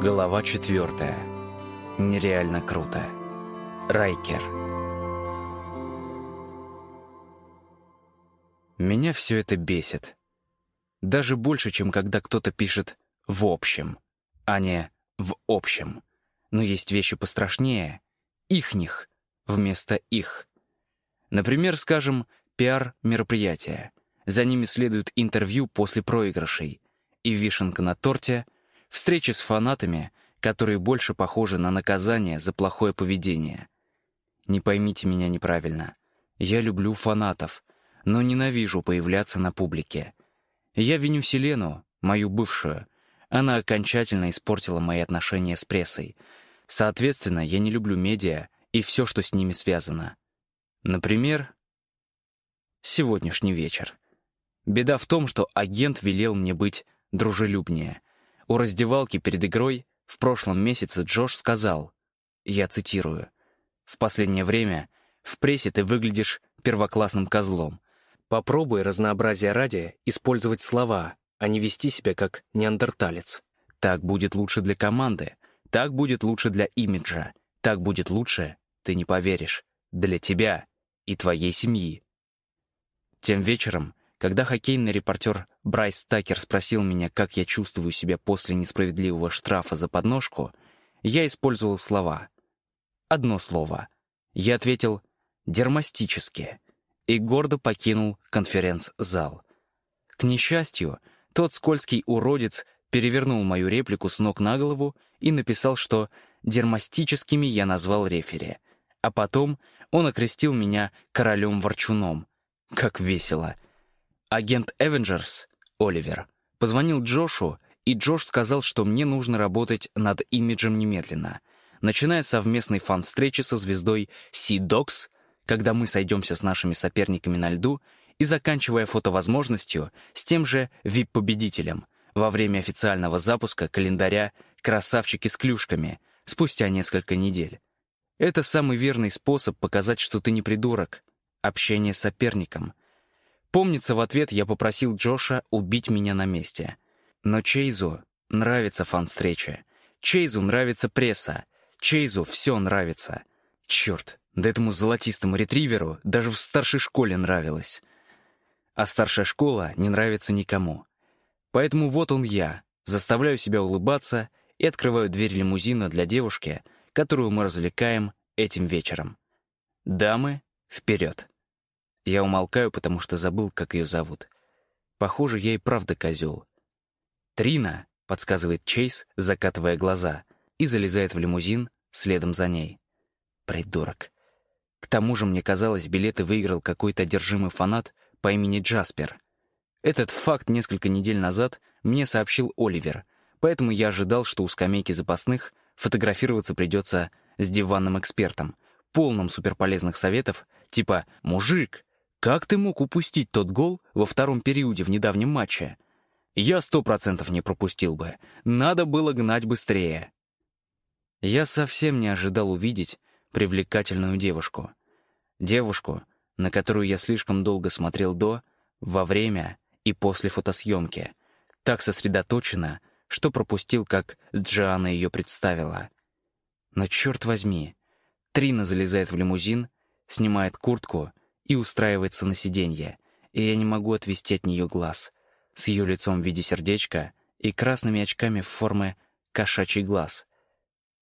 Глава четвертая. Нереально круто. Райкер. Меня все это бесит. Даже больше, чем когда кто-то пишет «в общем», а не «в общем». Но есть вещи пострашнее. Ихних вместо их. Например, скажем, пиар-мероприятия. За ними следует интервью после проигрышей. И вишенка на торте — Встречи с фанатами, которые больше похожи на наказание за плохое поведение. Не поймите меня неправильно. Я люблю фанатов, но ненавижу появляться на публике. Я виню Селену, мою бывшую. Она окончательно испортила мои отношения с прессой. Соответственно, я не люблю медиа и все, что с ними связано. Например, сегодняшний вечер. Беда в том, что агент велел мне быть дружелюбнее — у раздевалки перед игрой в прошлом месяце Джош сказал, я цитирую, «В последнее время в прессе ты выглядишь первоклассным козлом. Попробуй разнообразие ради использовать слова, а не вести себя как неандерталец. Так будет лучше для команды, так будет лучше для имиджа, так будет лучше, ты не поверишь, для тебя и твоей семьи». Тем вечером когда хоккейный репортер Брайс Такер спросил меня, как я чувствую себя после несправедливого штрафа за подножку, я использовал слова. Одно слово. Я ответил «дермастически» и гордо покинул конференц-зал. К несчастью, тот скользкий уродец перевернул мою реплику с ног на голову и написал, что дермастическими я назвал рефери. А потом он окрестил меня королем-ворчуном. Как весело — Агент Эвенджерс, Оливер, позвонил Джошу, и Джош сказал, что мне нужно работать над имиджем немедленно, начиная с совместной фан-встречи со звездой Sea Dogs, когда мы сойдемся с нашими соперниками на льду, и заканчивая фотовозможностью с тем же VIP-победителем во время официального запуска календаря «Красавчики с клюшками» спустя несколько недель. Это самый верный способ показать, что ты не придурок. Общение с соперником — Помнится, в ответ я попросил Джоша убить меня на месте. Но Чейзу нравится фан-встреча. Чейзу нравится пресса. Чейзу все нравится. Черт, да этому золотистому ретриверу даже в старшей школе нравилось. А старшая школа не нравится никому. Поэтому вот он я, заставляю себя улыбаться и открываю дверь лимузина для девушки, которую мы развлекаем этим вечером. Дамы, вперед! Я умолкаю, потому что забыл, как ее зовут. Похоже, я и правда козел. «Трина», — подсказывает Чейз, закатывая глаза, и залезает в лимузин следом за ней. Придурок. К тому же, мне казалось, билеты выиграл какой-то одержимый фанат по имени Джаспер. Этот факт несколько недель назад мне сообщил Оливер, поэтому я ожидал, что у скамейки запасных фотографироваться придется с диванным экспертом, полным суперполезных советов, типа «Мужик, как ты мог упустить тот гол во втором периоде в недавнем матче? Я сто процентов не пропустил бы. Надо было гнать быстрее. Я совсем не ожидал увидеть привлекательную девушку. Девушку, на которую я слишком долго смотрел до, во время и после фотосъемки. Так сосредоточенно, что пропустил, как Джиана ее представила. Но черт возьми, Трина залезает в лимузин, снимает куртку и устраивается на сиденье, и я не могу отвести от нее глаз, с ее лицом в виде сердечка и красными очками в форме кошачий глаз.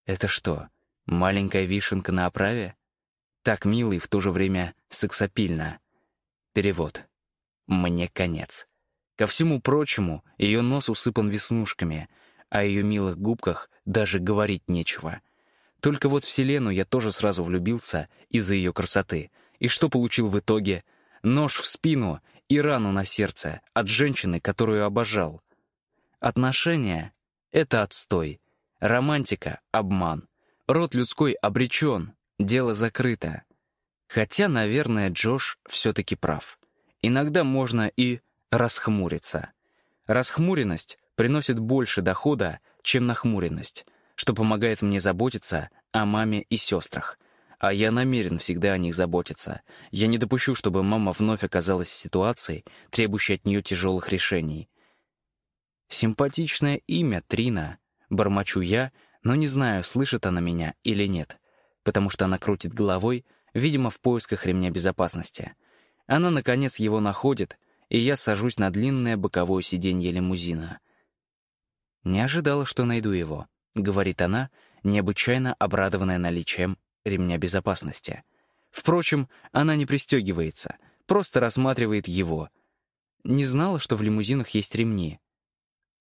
Это что, маленькая вишенка на оправе? Так мило и в то же время сексапильно. Перевод. Мне конец. Ко всему прочему, ее нос усыпан веснушками, а ее милых губках даже говорить нечего. Только вот в Селену я тоже сразу влюбился из-за ее красоты — и что получил в итоге? Нож в спину и рану на сердце от женщины, которую обожал. Отношения — это отстой. Романтика — обман. Род людской обречен, дело закрыто. Хотя, наверное, Джош все-таки прав. Иногда можно и расхмуриться. Расхмуренность приносит больше дохода, чем нахмуренность, что помогает мне заботиться о маме и сестрах — а я намерен всегда о них заботиться. Я не допущу, чтобы мама вновь оказалась в ситуации, требующей от нее тяжелых решений. Симпатичное имя Трина. Бормочу я, но не знаю, слышит она меня или нет, потому что она крутит головой, видимо, в поисках ремня безопасности. Она, наконец, его находит, и я сажусь на длинное боковое сиденье лимузина. «Не ожидала, что найду его», — говорит она, необычайно обрадованная наличием ремня безопасности. Впрочем, она не пристегивается, просто рассматривает его. Не знала, что в лимузинах есть ремни.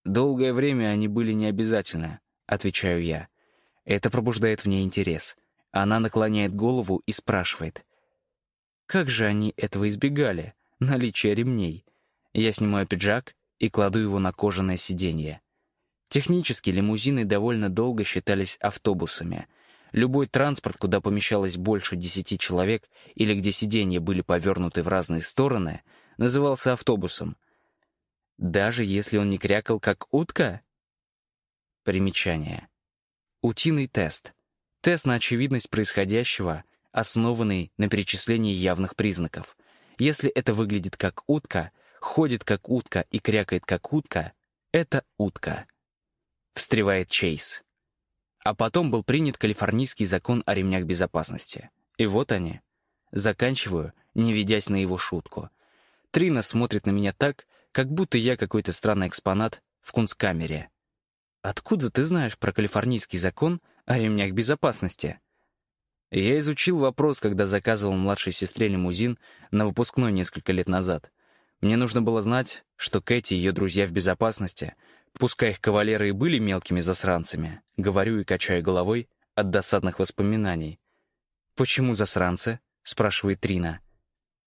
«Долгое время они были необязательны», — отвечаю я. Это пробуждает в ней интерес. Она наклоняет голову и спрашивает. «Как же они этого избегали? Наличие ремней?» Я снимаю пиджак и кладу его на кожаное сиденье. Технически лимузины довольно долго считались автобусами. Любой транспорт, куда помещалось больше десяти человек или где сиденья были повернуты в разные стороны, назывался автобусом. Даже если он не крякал, как утка? Примечание. Утиный тест. Тест на очевидность происходящего, основанный на перечислении явных признаков. Если это выглядит как утка, ходит как утка и крякает как утка, это утка. Встревает Чейз. А потом был принят калифорнийский закон о ремнях безопасности. И вот они. Заканчиваю, не ведясь на его шутку. Трина смотрит на меня так, как будто я какой-то странный экспонат в кунсткамере. «Откуда ты знаешь про калифорнийский закон о ремнях безопасности?» Я изучил вопрос, когда заказывал младшей сестре лимузин на выпускной несколько лет назад. Мне нужно было знать, что Кэти и ее друзья в безопасности, Пускай их кавалеры и были мелкими засранцами, говорю и качаю головой от досадных воспоминаний. «Почему засранцы?» — спрашивает Трина.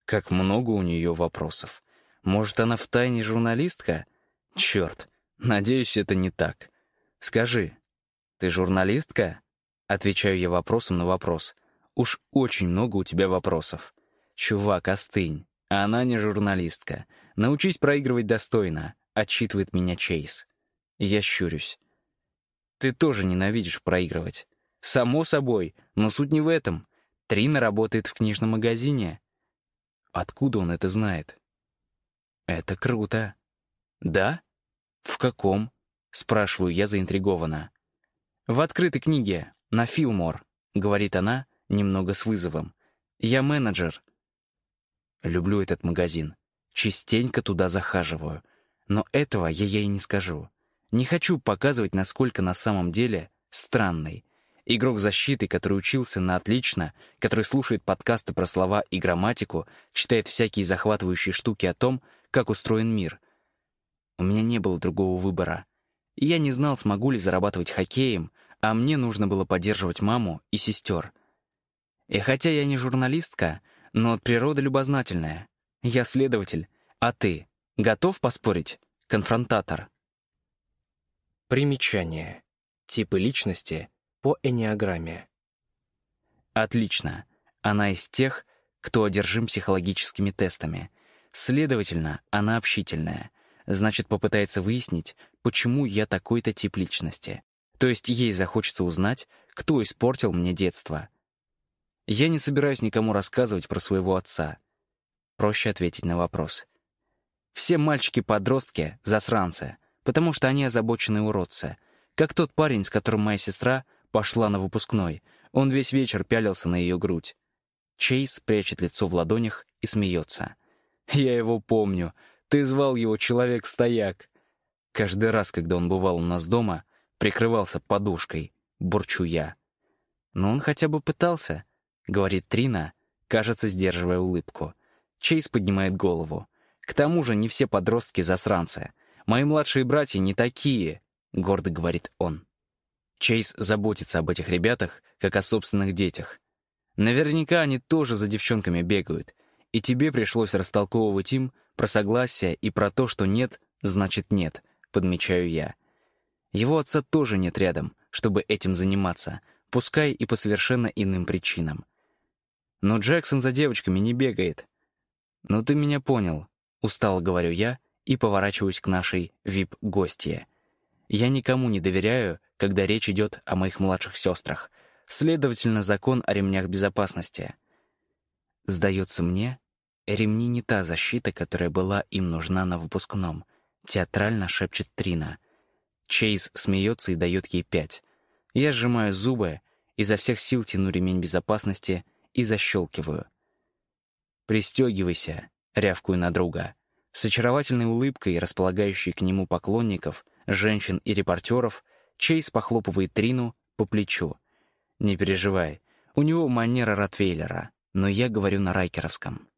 Как много у нее вопросов. Может, она втайне журналистка? Черт, надеюсь, это не так. Скажи, ты журналистка? Отвечаю я вопросом на вопрос. Уж очень много у тебя вопросов. Чувак, остынь. Она не журналистка. Научись проигрывать достойно, отчитывает меня Чейз. Я щурюсь. Ты тоже ненавидишь проигрывать. Само собой, но суть не в этом. Трина работает в книжном магазине. Откуда он это знает? Это круто. Да? В каком? Спрашиваю я заинтригованно. В открытой книге, на Филмор, говорит она, немного с вызовом. Я менеджер. Люблю этот магазин. Частенько туда захаживаю. Но этого я ей не скажу. Не хочу показывать, насколько на самом деле странный. Игрок защиты, который учился на отлично, который слушает подкасты про слова и грамматику, читает всякие захватывающие штуки о том, как устроен мир. У меня не было другого выбора. Я не знал, смогу ли зарабатывать хоккеем, а мне нужно было поддерживать маму и сестер. И хотя я не журналистка, но от природы любознательная. Я следователь, а ты готов поспорить? Конфронтатор. Примечание. Типы личности по энеограмме. Отлично. Она из тех, кто одержим психологическими тестами. Следовательно, она общительная. Значит, попытается выяснить, почему я такой-то тип личности. То есть ей захочется узнать, кто испортил мне детство. Я не собираюсь никому рассказывать про своего отца. Проще ответить на вопрос. Все мальчики-подростки — засранцы — потому что они озабоченные уродцы. Как тот парень, с которым моя сестра пошла на выпускной. Он весь вечер пялился на ее грудь. Чейз прячет лицо в ладонях и смеется. «Я его помню. Ты звал его Человек-стояк». Каждый раз, когда он бывал у нас дома, прикрывался подушкой, бурчу я. «Но он хотя бы пытался», — говорит Трина, кажется, сдерживая улыбку. Чейз поднимает голову. «К тому же не все подростки засранцы. «Мои младшие братья не такие», — гордо говорит он. Чейз заботится об этих ребятах, как о собственных детях. Наверняка они тоже за девчонками бегают, и тебе пришлось растолковывать им про согласие и про то, что нет, значит нет, подмечаю я. Его отца тоже нет рядом, чтобы этим заниматься, пускай и по совершенно иным причинам. Но Джексон за девочками не бегает. «Ну ты меня понял», — устало говорю я, и поворачиваюсь к нашей вип-гостье. Я никому не доверяю, когда речь идет о моих младших сестрах. Следовательно, закон о ремнях безопасности. Сдается мне, ремни не та защита, которая была им нужна на выпускном. Театрально шепчет Трина. Чейз смеется и дает ей пять. Я сжимаю зубы, изо всех сил тяну ремень безопасности и защелкиваю. «Пристегивайся», — рявкую на друга. С очаровательной улыбкой, располагающей к нему поклонников, женщин и репортеров, Чейз похлопывает Трину по плечу. «Не переживай, у него манера Ротвейлера, но я говорю на райкеровском».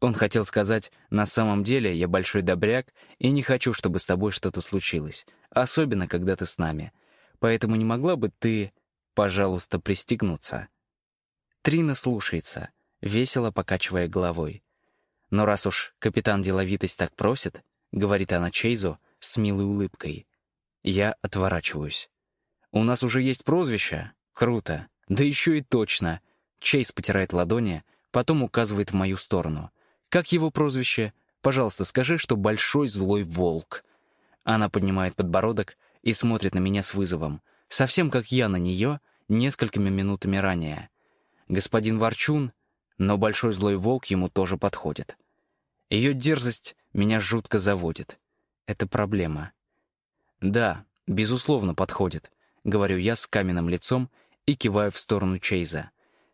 Он хотел сказать, на самом деле я большой добряк и не хочу, чтобы с тобой что-то случилось, особенно когда ты с нами. Поэтому не могла бы ты, пожалуйста, пристегнуться?» Трина слушается, весело покачивая головой. «Но раз уж капитан деловитость так просит», — говорит она Чейзу с милой улыбкой, я отворачиваюсь. «У нас уже есть прозвище? Круто. Да еще и точно». Чейз потирает ладони, потом указывает в мою сторону — как его прозвище? Пожалуйста, скажи, что Большой Злой Волк. Она поднимает подбородок и смотрит на меня с вызовом, совсем как я на нее несколькими минутами ранее. Господин Ворчун, но Большой Злой Волк ему тоже подходит. Ее дерзость меня жутко заводит. Это проблема. Да, безусловно, подходит, говорю я с каменным лицом и киваю в сторону Чейза.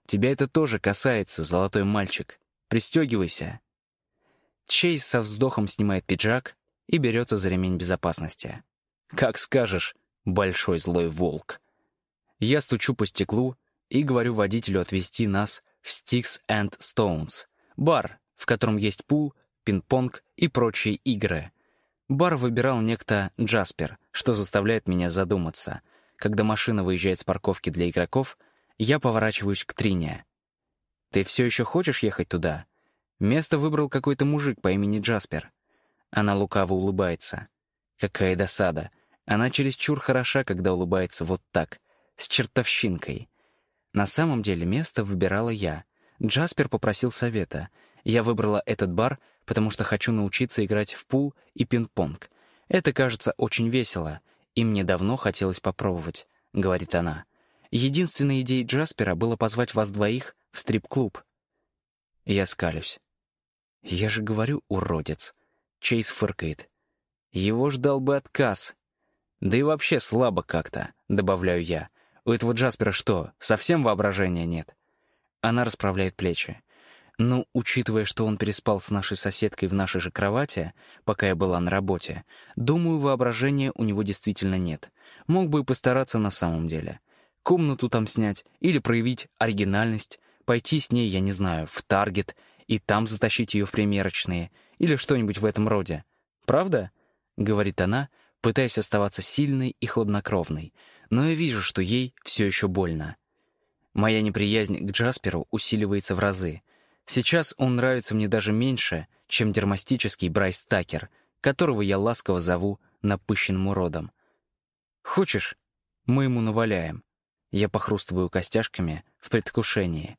Тебя это тоже касается, золотой мальчик. Пристегивайся. Чейз со вздохом снимает пиджак и берется за ремень безопасности. «Как скажешь, большой злой волк». Я стучу по стеклу и говорю водителю отвезти нас в Sticks and Stones, бар, в котором есть пул, пинг-понг и прочие игры. Бар выбирал некто Джаспер, что заставляет меня задуматься. Когда машина выезжает с парковки для игроков, я поворачиваюсь к Трине. «Ты все еще хочешь ехать туда?» Место выбрал какой-то мужик по имени Джаспер. Она лукаво улыбается. Какая досада. Она чересчур хороша, когда улыбается вот так, с чертовщинкой. На самом деле место выбирала я. Джаспер попросил совета. Я выбрала этот бар, потому что хочу научиться играть в пул и пинг-понг. Это кажется очень весело, и мне давно хотелось попробовать, — говорит она. Единственной идеей Джаспера было позвать вас двоих в стрип-клуб. Я скалюсь. «Я же говорю, уродец!» Чейз фыркает. «Его ждал бы отказ. Да и вообще слабо как-то», — добавляю я. «У этого Джаспера что, совсем воображения нет?» Она расправляет плечи. «Ну, учитывая, что он переспал с нашей соседкой в нашей же кровати, пока я была на работе, думаю, воображения у него действительно нет. Мог бы и постараться на самом деле. Комнату там снять или проявить оригинальность, пойти с ней, я не знаю, в Таргет и там затащить ее в примерочные или что-нибудь в этом роде. Правда?» — говорит она, пытаясь оставаться сильной и хладнокровной, но я вижу, что ей все еще больно. Моя неприязнь к Джасперу усиливается в разы. Сейчас он нравится мне даже меньше, чем дермастический Брайс Такер, которого я ласково зову напыщенным уродом. «Хочешь, мы ему наваляем?» Я похрустываю костяшками в предвкушении.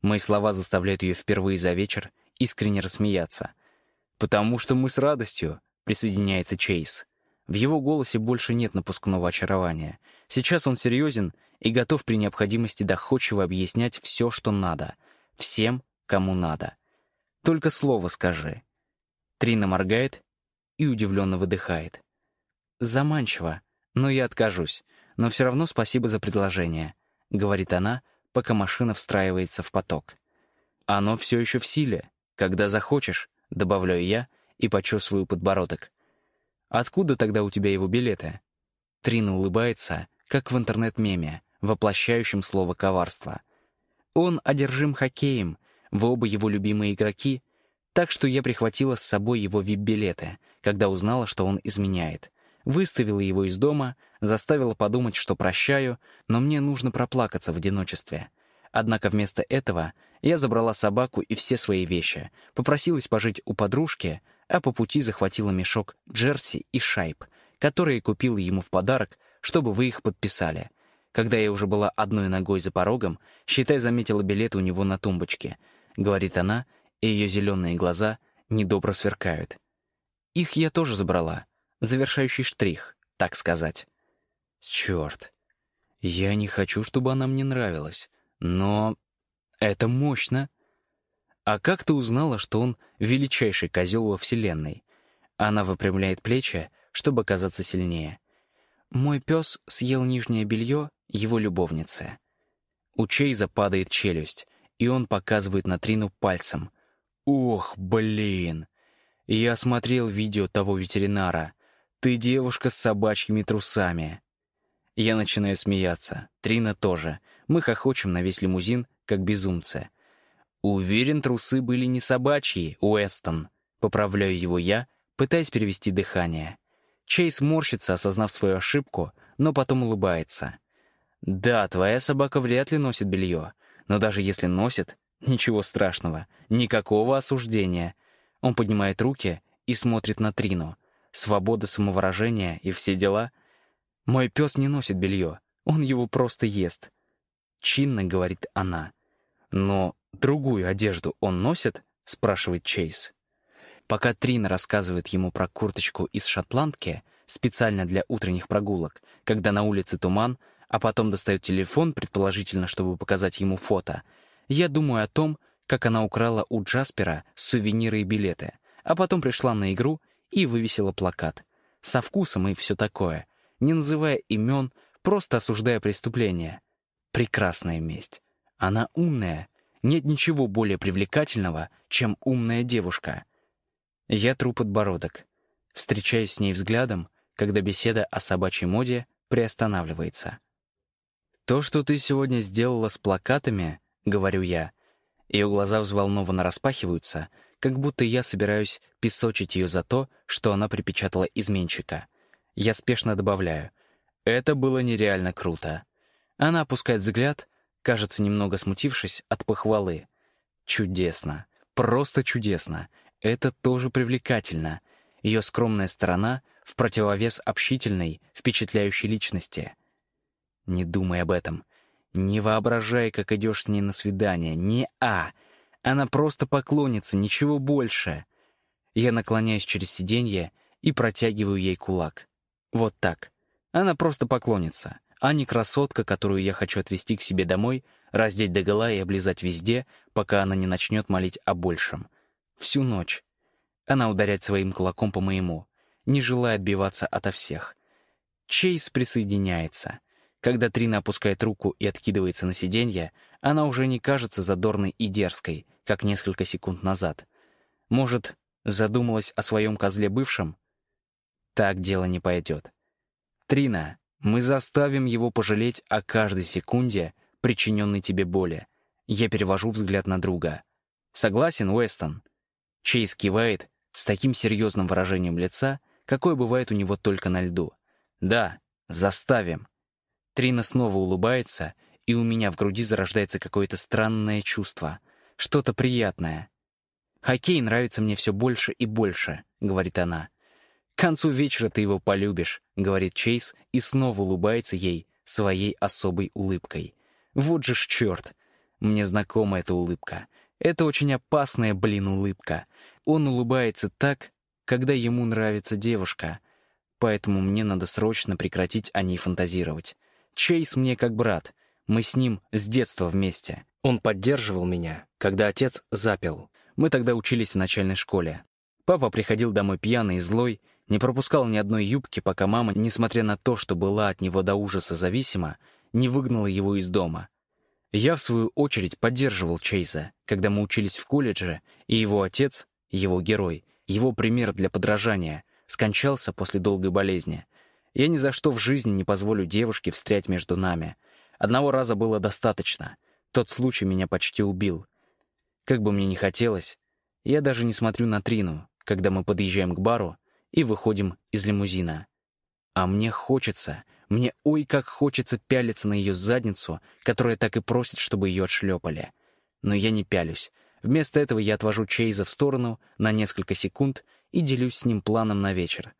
Мои слова заставляют ее впервые за вечер искренне рассмеяться. «Потому что мы с радостью», — присоединяется Чейз. В его голосе больше нет напускного очарования. Сейчас он серьезен и готов при необходимости доходчиво объяснять все, что надо. Всем, кому надо. Только слово скажи. Трина моргает и удивленно выдыхает. «Заманчиво, но я откажусь. Но все равно спасибо за предложение», — говорит она, — пока машина встраивается в поток. «Оно все еще в силе. Когда захочешь», — добавляю я и почесываю подбородок. «Откуда тогда у тебя его билеты?» Трина улыбается, как в интернет-меме, воплощающем слово «коварство». Он одержим хоккеем, вы оба его любимые игроки, так что я прихватила с собой его вип-билеты, когда узнала, что он изменяет. Выставила его из дома, заставила подумать, что прощаю, но мне нужно проплакаться в одиночестве. Однако вместо этого я забрала собаку и все свои вещи, попросилась пожить у подружки, а по пути захватила мешок джерси и шайб, которые купила ему в подарок, чтобы вы их подписали. Когда я уже была одной ногой за порогом, считай, заметила билеты у него на тумбочке. Говорит она, и ее зеленые глаза недобро сверкают. Их я тоже забрала. Завершающий штрих, так сказать. Черт. Я не хочу, чтобы она мне нравилась. Но это мощно. А как ты узнала, что он величайший козел во Вселенной? Она выпрямляет плечи, чтобы казаться сильнее. Мой пес съел нижнее белье его любовницы. У Чейза падает челюсть, и он показывает на Трину пальцем. «Ох, блин! Я смотрел видео того ветеринара. Ты девушка с собачьими трусами». Я начинаю смеяться. Трина тоже. Мы хохочем на весь лимузин, как безумцы. Уверен, трусы были не собачьи, Уэстон. Поправляю его я, пытаясь перевести дыхание. Чейз морщится, осознав свою ошибку, но потом улыбается. «Да, твоя собака вряд ли носит белье, но даже если носит, ничего страшного, никакого осуждения». Он поднимает руки и смотрит на Трину. Свобода самовыражения и все дела. «Мой пес не носит белье, он его просто ест», — чинно говорит она. «Но другую одежду он носит?» — спрашивает Чейз. Пока Трина рассказывает ему про курточку из шотландки, специально для утренних прогулок, когда на улице туман, а потом достает телефон, предположительно, чтобы показать ему фото, я думаю о том, как она украла у Джаспера сувениры и билеты, а потом пришла на игру и вывесила плакат. Со вкусом и все такое, не называя имен, просто осуждая преступление. Прекрасная месть. Она умная. Нет ничего более привлекательного, чем умная девушка. Я тру подбородок. Встречаюсь с ней взглядом, когда беседа о собачьей моде приостанавливается. «То, что ты сегодня сделала с плакатами», — говорю я, ее глаза взволнованно распахиваются, как будто я собираюсь песочить ее за то, что она припечатала изменщика. Я спешно добавляю. Это было нереально круто. Она опускает взгляд, кажется, немного смутившись от похвалы. Чудесно. Просто чудесно. Это тоже привлекательно. Ее скромная сторона в противовес общительной, впечатляющей личности. Не думай об этом. Не воображай, как идешь с ней на свидание. Не-а. Она просто поклонится, ничего больше. Я наклоняюсь через сиденье и протягиваю ей кулак. Вот так. Она просто поклонится, а не красотка, которую я хочу отвезти к себе домой, раздеть догола и облизать везде, пока она не начнет молить о большем. Всю ночь. Она ударяет своим кулаком по моему, не желая отбиваться ото всех. Чейз присоединяется. Когда Трина опускает руку и откидывается на сиденье, она уже не кажется задорной и дерзкой, как несколько секунд назад. Может, задумалась о своем козле бывшем? Так дело не пойдет. Трина, мы заставим его пожалеть о каждой секунде, причиненной тебе боли. Я перевожу взгляд на друга. Согласен, Уэстон? Чейз кивает с таким серьезным выражением лица, какое бывает у него только на льду. «Да, заставим». Трина снова улыбается, и у меня в груди зарождается какое-то странное чувство, что-то приятное. «Хоккей нравится мне все больше и больше», — говорит она. «К концу вечера ты его полюбишь», — говорит Чейз и снова улыбается ей своей особой улыбкой. «Вот же ж черт!» Мне знакома эта улыбка. Это очень опасная, блин, улыбка. Он улыбается так, когда ему нравится девушка. Поэтому мне надо срочно прекратить о ней фантазировать. Чейз мне как брат. Мы с ним с детства вместе. Он поддерживал меня, когда отец запил. Мы тогда учились в начальной школе. Папа приходил домой пьяный и злой, не пропускал ни одной юбки, пока мама, несмотря на то, что была от него до ужаса зависима, не выгнала его из дома. Я, в свою очередь, поддерживал Чейза, когда мы учились в колледже, и его отец, его герой, его пример для подражания, скончался после долгой болезни. Я ни за что в жизни не позволю девушке встрять между нами. Одного раза было достаточно. Тот случай меня почти убил. Как бы мне ни хотелось, я даже не смотрю на Трину, когда мы подъезжаем к бару и выходим из лимузина. А мне хочется — мне ой как хочется пялиться на ее задницу, которая так и просит, чтобы ее отшлепали. Но я не пялюсь. Вместо этого я отвожу Чейза в сторону на несколько секунд и делюсь с ним планом на вечер.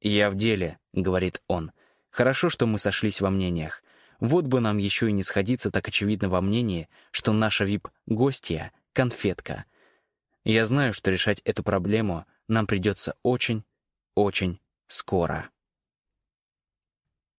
«Я в деле», — говорит он. «Хорошо, что мы сошлись во мнениях. Вот бы нам еще и не сходиться так очевидно во мнении, что наша вип-гостья — конфетка. Я знаю, что решать эту проблему нам придется очень, очень скоро».